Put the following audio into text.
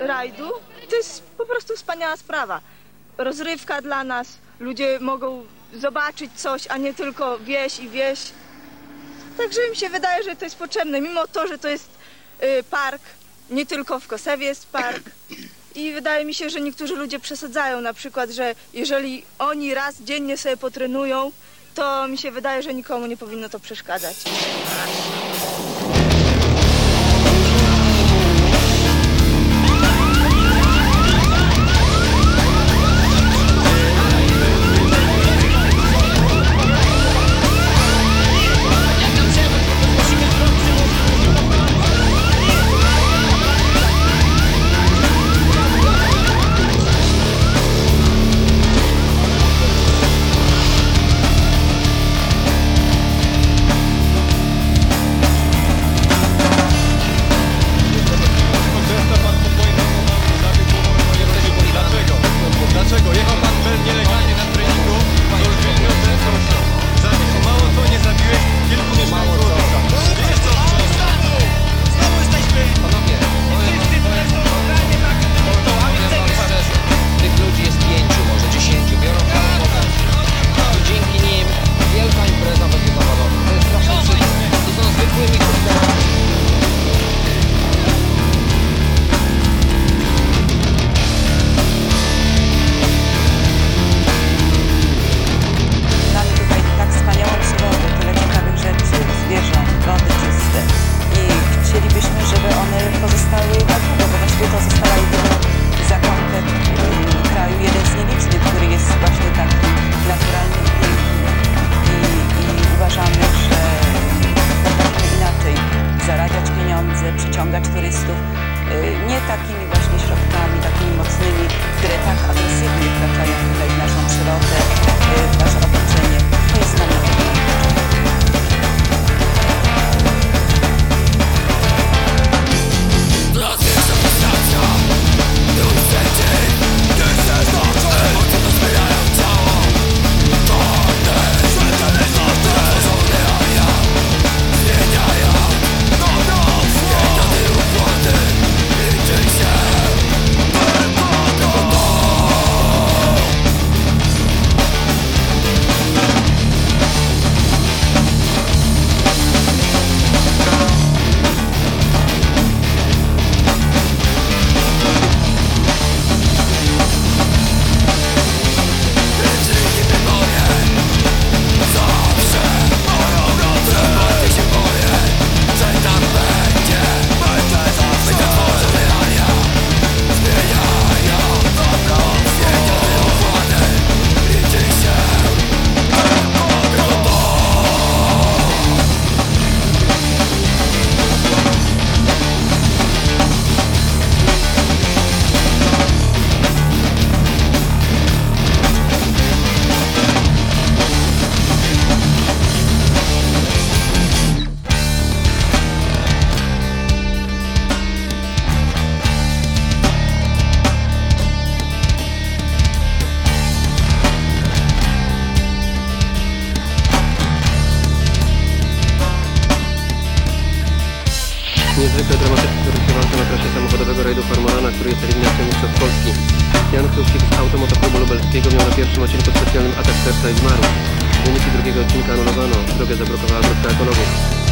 rajdu. To jest po prostu wspaniała sprawa. Rozrywka dla nas. Ludzie mogą zobaczyć coś, a nie tylko wieś i wieś. Także mi się wydaje, że to jest potrzebne. Mimo to, że to jest y, park, nie tylko w Kosewie jest park. I wydaje mi się, że niektórzy ludzie przesadzają na przykład, że jeżeli oni raz dziennie sobie potrenują, to mi się wydaje, że nikomu nie powinno to przeszkadzać. Przyciągać turystów, y, nie takimi Niezwykle dramatyczny na trasie samochodowego rajdu Farmorana, który jest eliminacją mistrzostw Polski. Jan Chruścik z Automotoklubu Lubelskiego miał na pierwszym odcinku specjalnym atak serca i zmarł. Wyniki drugiego odcinka anulowano, drogę zablokowała grupka ekologów.